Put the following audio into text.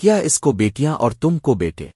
کیا اس کو بیٹیاں اور تم کو بیٹے؟